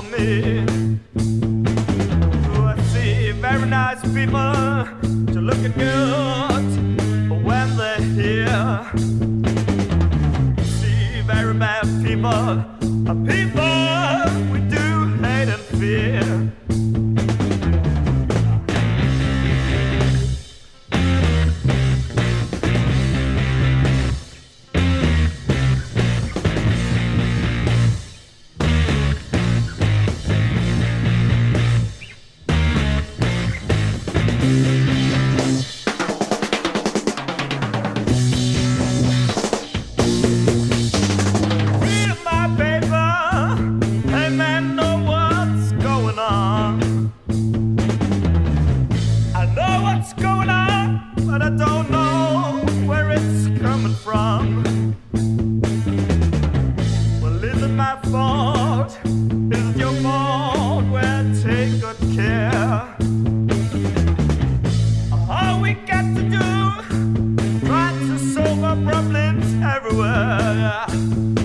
for me to see very nice people, to looking good when they're here. See very bad people, people. should care. All we got to do, try to solve our problems everywhere.